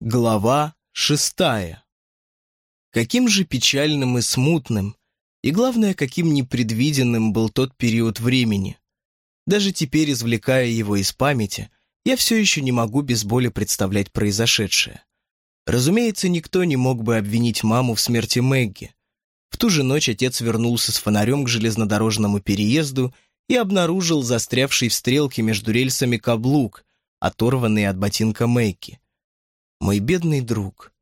Глава шестая. Каким же печальным и смутным, и главное, каким непредвиденным был тот период времени. Даже теперь, извлекая его из памяти, я все еще не могу без боли представлять произошедшее. Разумеется, никто не мог бы обвинить маму в смерти Мэгги. В ту же ночь отец вернулся с фонарем к железнодорожному переезду и обнаружил застрявший в стрелке между рельсами каблук, оторванный от ботинка Мэгги мой бедный друг.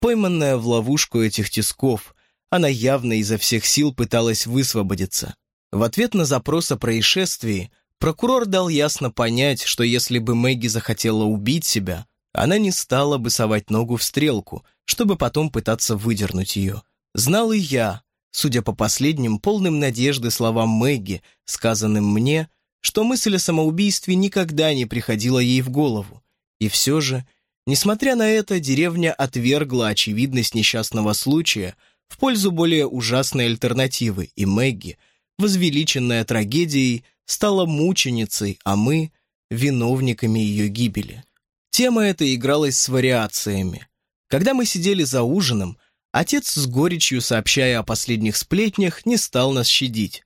Пойманная в ловушку этих тисков, она явно изо всех сил пыталась высвободиться. В ответ на запрос о происшествии прокурор дал ясно понять, что если бы Мэгги захотела убить себя, она не стала бы совать ногу в стрелку, чтобы потом пытаться выдернуть ее. Знал и я, судя по последним полным надежды словам Мэгги, сказанным мне, что мысль о самоубийстве никогда не приходила ей в голову. И все же Несмотря на это, деревня отвергла очевидность несчастного случая в пользу более ужасной альтернативы, и Мэгги, возвеличенная трагедией, стала мученицей, а мы — виновниками ее гибели. Тема эта игралась с вариациями. Когда мы сидели за ужином, отец с горечью, сообщая о последних сплетнях, не стал нас щадить.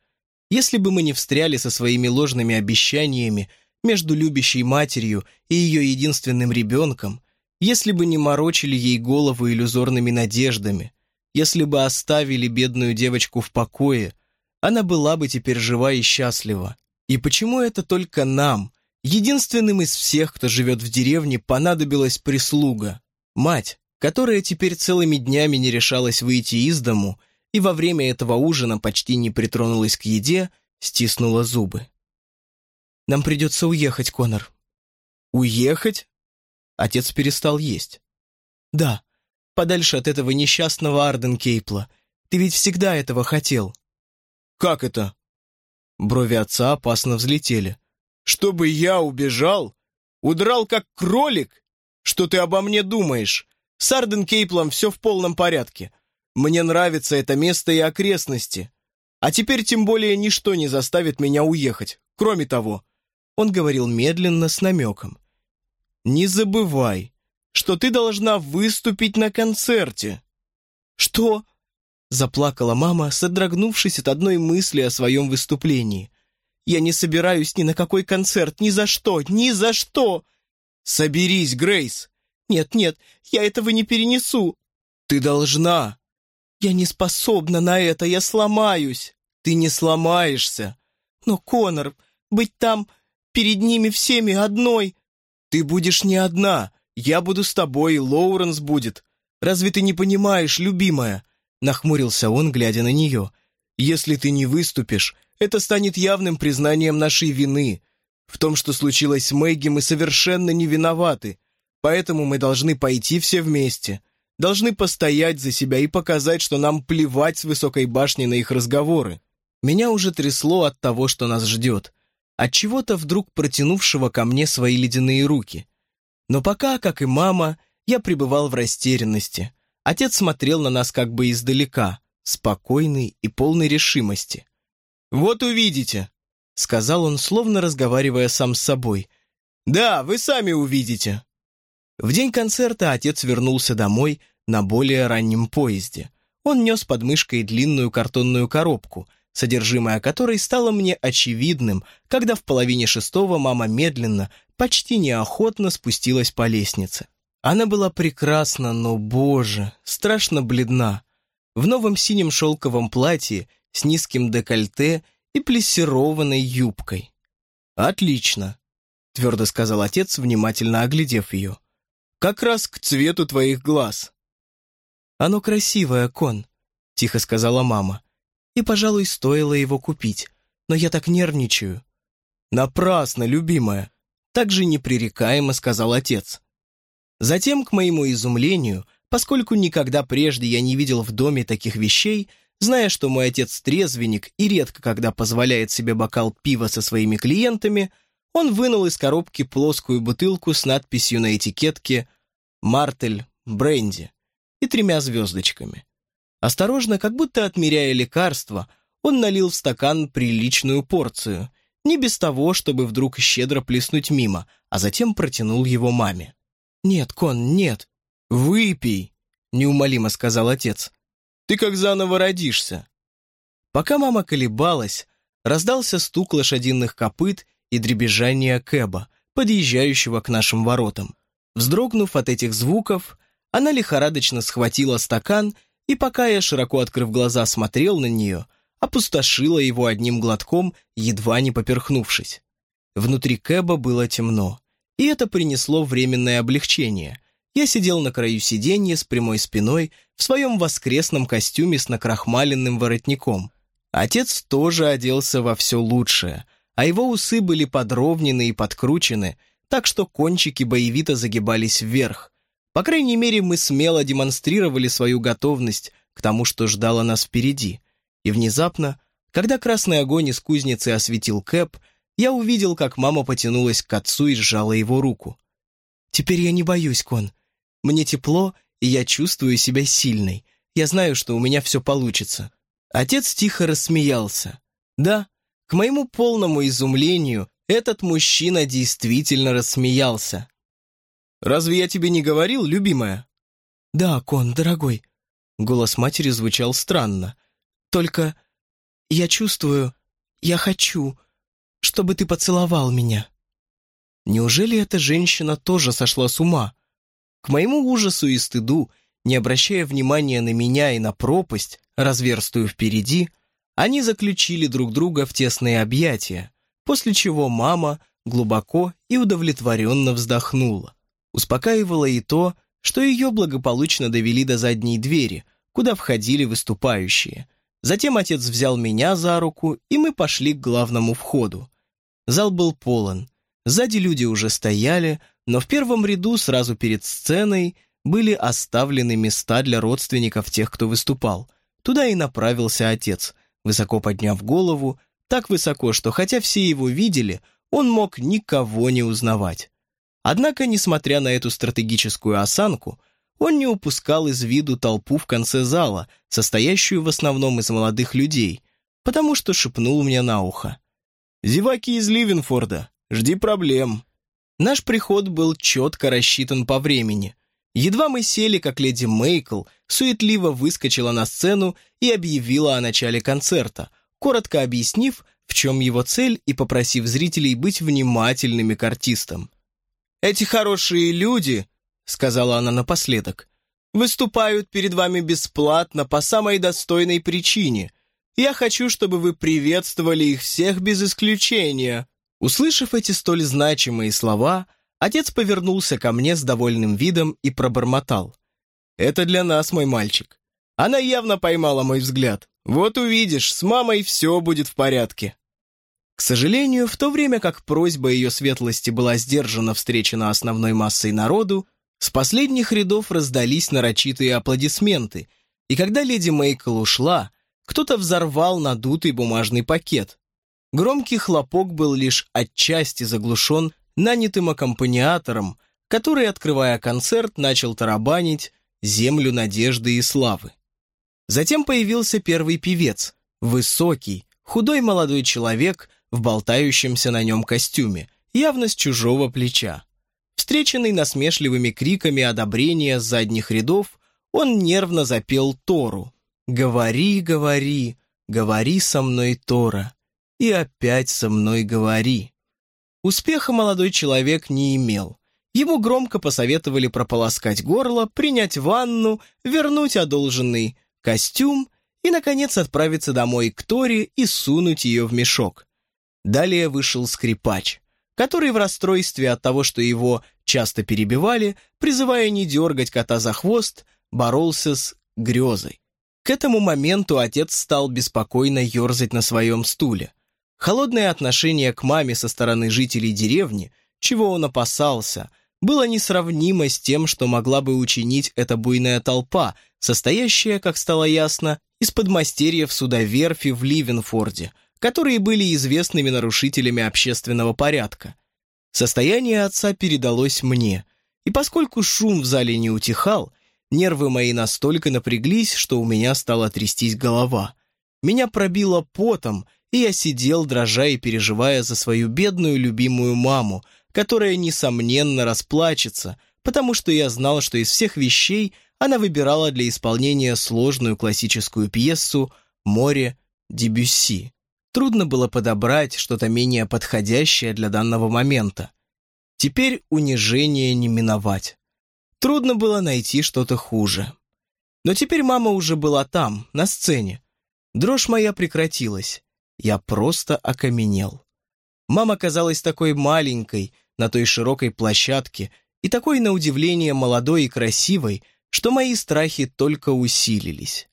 Если бы мы не встряли со своими ложными обещаниями между любящей матерью и ее единственным ребенком, если бы не морочили ей голову иллюзорными надеждами, если бы оставили бедную девочку в покое, она была бы теперь жива и счастлива. И почему это только нам, единственным из всех, кто живет в деревне, понадобилась прислуга? Мать, которая теперь целыми днями не решалась выйти из дому и во время этого ужина почти не притронулась к еде, стиснула зубы. «Нам придется уехать, Конор». «Уехать?» Отец перестал есть. «Да, подальше от этого несчастного Арден Кейпла. Ты ведь всегда этого хотел». «Как это?» Брови отца опасно взлетели. «Чтобы я убежал? Удрал как кролик? Что ты обо мне думаешь? С Арден Кейплом все в полном порядке. Мне нравится это место и окрестности. А теперь тем более ничто не заставит меня уехать. Кроме того...» Он говорил медленно, с намеком не забывай, что ты должна выступить на концерте». «Что?» — заплакала мама, содрогнувшись от одной мысли о своем выступлении. «Я не собираюсь ни на какой концерт, ни за что, ни за что!» «Соберись, Грейс!» «Нет, нет, я этого не перенесу!» «Ты должна!» «Я не способна на это, я сломаюсь!» «Ты не сломаешься!» «Но, Конор, быть там перед ними всеми одной...» Ты будешь не одна. Я буду с тобой, Лоуренс будет. Разве ты не понимаешь, любимая?» Нахмурился он, глядя на нее. «Если ты не выступишь, это станет явным признанием нашей вины. В том, что случилось с Мэгги, мы совершенно не виноваты. Поэтому мы должны пойти все вместе. Должны постоять за себя и показать, что нам плевать с высокой башни на их разговоры. Меня уже трясло от того, что нас ждет от чего-то вдруг протянувшего ко мне свои ледяные руки. Но пока, как и мама, я пребывал в растерянности. Отец смотрел на нас как бы издалека, спокойный и полный решимости. «Вот увидите», — сказал он, словно разговаривая сам с собой. «Да, вы сами увидите». В день концерта отец вернулся домой на более раннем поезде. Он нес под мышкой длинную картонную коробку — содержимое которой стало мне очевидным, когда в половине шестого мама медленно, почти неохотно спустилась по лестнице. Она была прекрасна, но, боже, страшно бледна. В новом синем шелковом платье с низким декольте и плессированной юбкой. «Отлично», — твердо сказал отец, внимательно оглядев ее. «Как раз к цвету твоих глаз». «Оно красивое, Кон», — тихо сказала мама и, пожалуй, стоило его купить. Но я так нервничаю». «Напрасно, любимая», — так же непререкаемо сказал отец. Затем, к моему изумлению, поскольку никогда прежде я не видел в доме таких вещей, зная, что мой отец трезвенник и редко когда позволяет себе бокал пива со своими клиентами, он вынул из коробки плоскую бутылку с надписью на этикетке «Мартель Бренди» и тремя звездочками. Осторожно, как будто отмеряя лекарство, он налил в стакан приличную порцию, не без того, чтобы вдруг щедро плеснуть мимо, а затем протянул его маме. «Нет, Кон, нет. «Выпей», — неумолимо сказал отец. «Ты как заново родишься». Пока мама колебалась, раздался стук лошадиных копыт и дребезжание кэба, подъезжающего к нашим воротам. Вздрогнув от этих звуков, она лихорадочно схватила стакан и, пока я, широко открыв глаза, смотрел на нее, опустошила его одним глотком, едва не поперхнувшись. Внутри кэба было темно, и это принесло временное облегчение. Я сидел на краю сиденья с прямой спиной в своем воскресном костюме с накрахмаленным воротником. Отец тоже оделся во все лучшее, а его усы были подровнены и подкручены, так что кончики боевито загибались вверх. По крайней мере, мы смело демонстрировали свою готовность к тому, что ждало нас впереди. И внезапно, когда красный огонь из кузницы осветил Кэп, я увидел, как мама потянулась к отцу и сжала его руку. «Теперь я не боюсь, Кон. Мне тепло, и я чувствую себя сильной. Я знаю, что у меня все получится». Отец тихо рассмеялся. «Да, к моему полному изумлению, этот мужчина действительно рассмеялся. «Разве я тебе не говорил, любимая?» «Да, Кон, дорогой». Голос матери звучал странно. «Только я чувствую, я хочу, чтобы ты поцеловал меня». Неужели эта женщина тоже сошла с ума? К моему ужасу и стыду, не обращая внимания на меня и на пропасть, разверстую впереди, они заключили друг друга в тесные объятия, после чего мама глубоко и удовлетворенно вздохнула. Успокаивало и то, что ее благополучно довели до задней двери, куда входили выступающие. Затем отец взял меня за руку, и мы пошли к главному входу. Зал был полон. Сзади люди уже стояли, но в первом ряду, сразу перед сценой, были оставлены места для родственников тех, кто выступал. Туда и направился отец, высоко подняв голову, так высоко, что хотя все его видели, он мог никого не узнавать. Однако, несмотря на эту стратегическую осанку, он не упускал из виду толпу в конце зала, состоящую в основном из молодых людей, потому что шепнул мне на ухо. «Зеваки из Ливенфорда, жди проблем». Наш приход был четко рассчитан по времени. Едва мы сели, как леди Мейкл суетливо выскочила на сцену и объявила о начале концерта, коротко объяснив, в чем его цель и попросив зрителей быть внимательными к артистам. «Эти хорошие люди», — сказала она напоследок, «выступают перед вами бесплатно по самой достойной причине. Я хочу, чтобы вы приветствовали их всех без исключения». Услышав эти столь значимые слова, отец повернулся ко мне с довольным видом и пробормотал. «Это для нас, мой мальчик. Она явно поймала мой взгляд. Вот увидишь, с мамой все будет в порядке». К сожалению, в то время как просьба ее светлости была сдержана встречена основной массой народу, с последних рядов раздались нарочитые аплодисменты, и когда леди Мейкл ушла, кто-то взорвал надутый бумажный пакет. Громкий хлопок был лишь отчасти заглушен нанятым аккомпаниатором, который, открывая концерт, начал тарабанить «Землю надежды и славы». Затем появился первый певец, высокий, худой молодой человек в болтающемся на нем костюме, явно с чужого плеча. Встреченный насмешливыми криками одобрения с задних рядов, он нервно запел Тору. «Говори, говори, говори со мной, Тора, и опять со мной говори». Успеха молодой человек не имел. Ему громко посоветовали прополоскать горло, принять ванну, вернуть одолженный костюм и, наконец, отправиться домой к Торе и сунуть ее в мешок. Далее вышел скрипач, который в расстройстве от того, что его часто перебивали, призывая не дергать кота за хвост, боролся с грезой. К этому моменту отец стал беспокойно ерзать на своем стуле. Холодное отношение к маме со стороны жителей деревни, чего он опасался, было несравнимо с тем, что могла бы учинить эта буйная толпа, состоящая, как стало ясно, из подмастерьев судоверфи в Ливенфорде, которые были известными нарушителями общественного порядка. Состояние отца передалось мне, и поскольку шум в зале не утихал, нервы мои настолько напряглись, что у меня стала трястись голова. Меня пробило потом, и я сидел, дрожа и переживая за свою бедную любимую маму, которая, несомненно, расплачется, потому что я знал, что из всех вещей она выбирала для исполнения сложную классическую пьесу «Море Дебюсси». Трудно было подобрать что-то менее подходящее для данного момента. Теперь унижение не миновать. Трудно было найти что-то хуже. Но теперь мама уже была там, на сцене. Дрожь моя прекратилась. Я просто окаменел. Мама казалась такой маленькой на той широкой площадке и такой, на удивление, молодой и красивой, что мои страхи только усилились.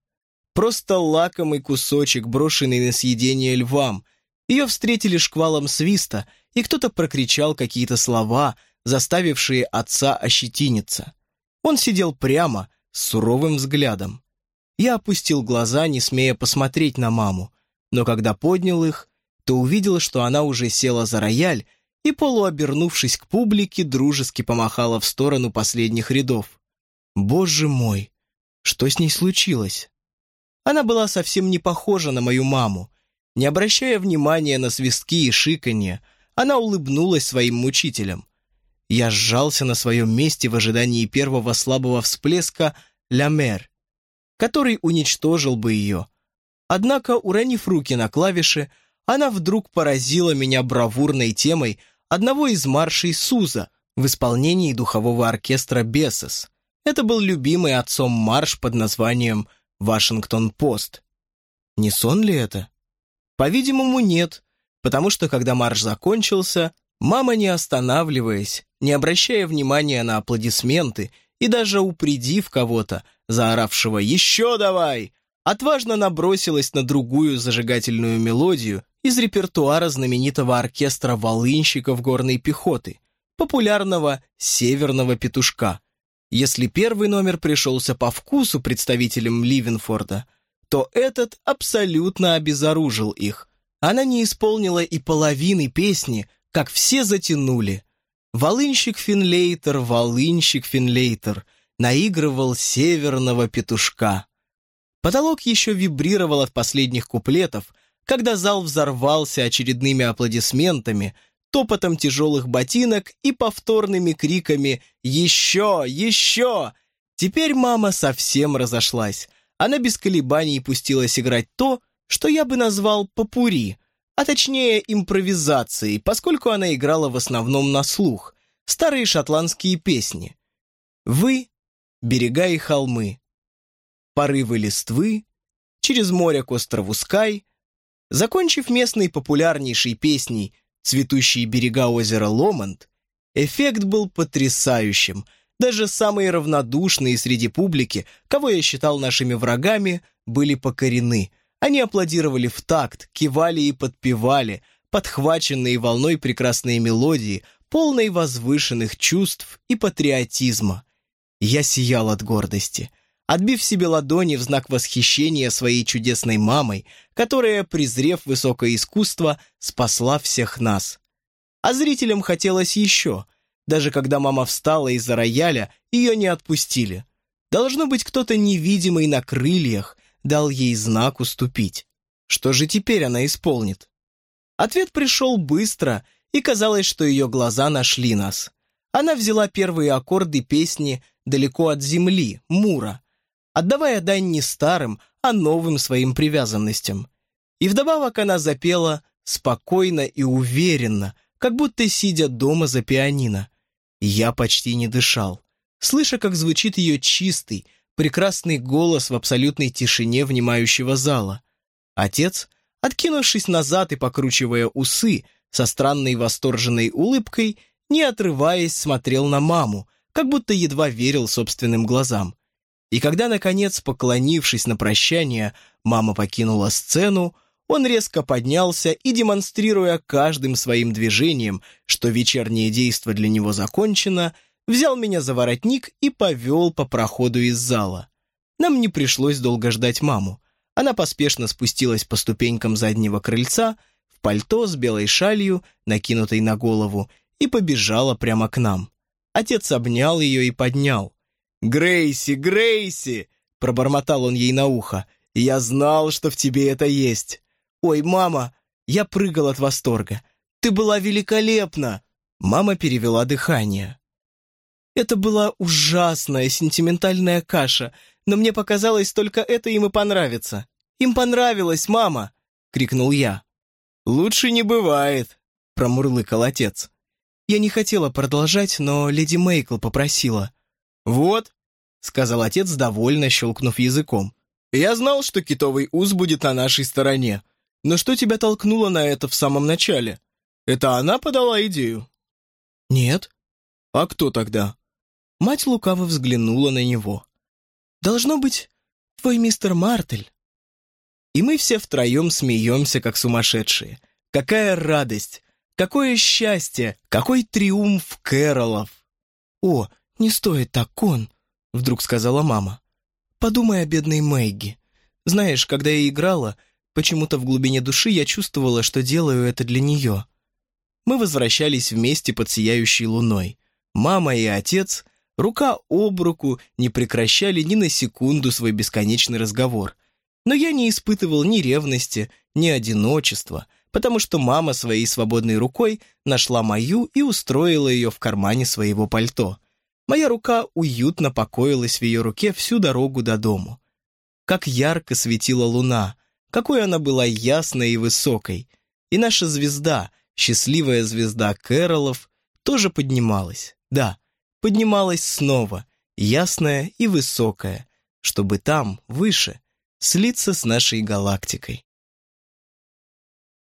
Просто лакомый кусочек, брошенный на съедение львам. Ее встретили шквалом свиста, и кто-то прокричал какие-то слова, заставившие отца ощетиниться. Он сидел прямо, с суровым взглядом. Я опустил глаза, не смея посмотреть на маму, но когда поднял их, то увидел, что она уже села за рояль и, полуобернувшись к публике, дружески помахала в сторону последних рядов. Боже мой, что с ней случилось? Она была совсем не похожа на мою маму. Не обращая внимания на свистки и шиканье, она улыбнулась своим мучителям. Я сжался на своем месте в ожидании первого слабого всплеска «Ля Мер», который уничтожил бы ее. Однако, уронив руки на клавиши, она вдруг поразила меня бравурной темой одного из маршей Суза в исполнении духового оркестра «Бесос». Это был любимый отцом марш под названием «Вашингтон-Пост». Не сон ли это? По-видимому, нет, потому что, когда марш закончился, мама, не останавливаясь, не обращая внимания на аплодисменты и даже упредив кого-то, заоравшего «Еще давай!», отважно набросилась на другую зажигательную мелодию из репертуара знаменитого оркестра волынщиков горной пехоты, популярного «Северного петушка». Если первый номер пришелся по вкусу представителям Ливенфорда, то этот абсолютно обезоружил их. Она не исполнила и половины песни, как все затянули – Волынщик Финлейтер, волынщик Финлейтер наигрывал северного петушка. Потолок еще вибрировал от последних куплетов, когда зал взорвался очередными аплодисментами, топотом тяжелых ботинок и повторными криками «Еще! Еще!». Теперь мама совсем разошлась. Она без колебаний пустилась играть то, что я бы назвал попури, а точнее импровизацией, поскольку она играла в основном на слух, старые шотландские песни. «Вы, берега и холмы», «Порывы листвы», «Через море к острову Скай», закончив местной популярнейшей песней «Цветущие берега озера Ломонд», эффект был потрясающим. Даже самые равнодушные среди публики, кого я считал нашими врагами, были покорены – они аплодировали в такт, кивали и подпевали, подхваченные волной прекрасные мелодии, полной возвышенных чувств и патриотизма. Я сиял от гордости, отбив себе ладони в знак восхищения своей чудесной мамой, которая, презрев высокое искусство, спасла всех нас. А зрителям хотелось еще. Даже когда мама встала из-за рояля, ее не отпустили. Должно быть кто-то невидимый на крыльях, дал ей знак уступить. Что же теперь она исполнит? Ответ пришел быстро, и казалось, что ее глаза нашли нас. Она взяла первые аккорды песни «Далеко от земли» Мура, отдавая дань не старым, а новым своим привязанностям. И вдобавок она запела спокойно и уверенно, как будто сидя дома за пианино. Я почти не дышал, слыша, как звучит ее чистый, прекрасный голос в абсолютной тишине внимающего зала. Отец, откинувшись назад и покручивая усы, со странной восторженной улыбкой, не отрываясь, смотрел на маму, как будто едва верил собственным глазам. И когда, наконец, поклонившись на прощание, мама покинула сцену, он резко поднялся и, демонстрируя каждым своим движением, что вечернее действо для него закончено, взял меня за воротник и повел по проходу из зала. Нам не пришлось долго ждать маму. Она поспешно спустилась по ступенькам заднего крыльца, в пальто с белой шалью, накинутой на голову, и побежала прямо к нам. Отец обнял ее и поднял. «Грейси, Грейси!» — пробормотал он ей на ухо. «Я знал, что в тебе это есть!» «Ой, мама!» Я прыгал от восторга. «Ты была великолепна!» Мама перевела дыхание. Это была ужасная сентиментальная каша, но мне показалось, только это им и понравится. Им понравилось, мама!» — крикнул я. «Лучше не бывает», — промурлыкал отец. Я не хотела продолжать, но леди Мейкл попросила. «Вот», — сказал отец, довольно щелкнув языком. «Я знал, что китовый уз будет на нашей стороне. Но что тебя толкнуло на это в самом начале? Это она подала идею?» «Нет». «А кто тогда?» Мать лукаво взглянула на него. «Должно быть, твой мистер Мартель». И мы все втроем смеемся, как сумасшедшие. Какая радость! Какое счастье! Какой триумф Кэролов! «О, не стоит так, Кон!» — вдруг сказала мама. «Подумай о бедной Мэгги. Знаешь, когда я играла, почему-то в глубине души я чувствовала, что делаю это для нее». Мы возвращались вместе под сияющей луной. Мама и отец рука об руку не прекращали ни на секунду свой бесконечный разговор. Но я не испытывал ни ревности, ни одиночества, потому что мама своей свободной рукой нашла мою и устроила ее в кармане своего пальто. Моя рука уютно покоилась в ее руке всю дорогу до дому. Как ярко светила луна, какой она была ясной и высокой. И наша звезда, счастливая звезда Кэролов, тоже поднималась. Да, поднималась снова, ясная и высокая, чтобы там, выше, слиться с нашей галактикой.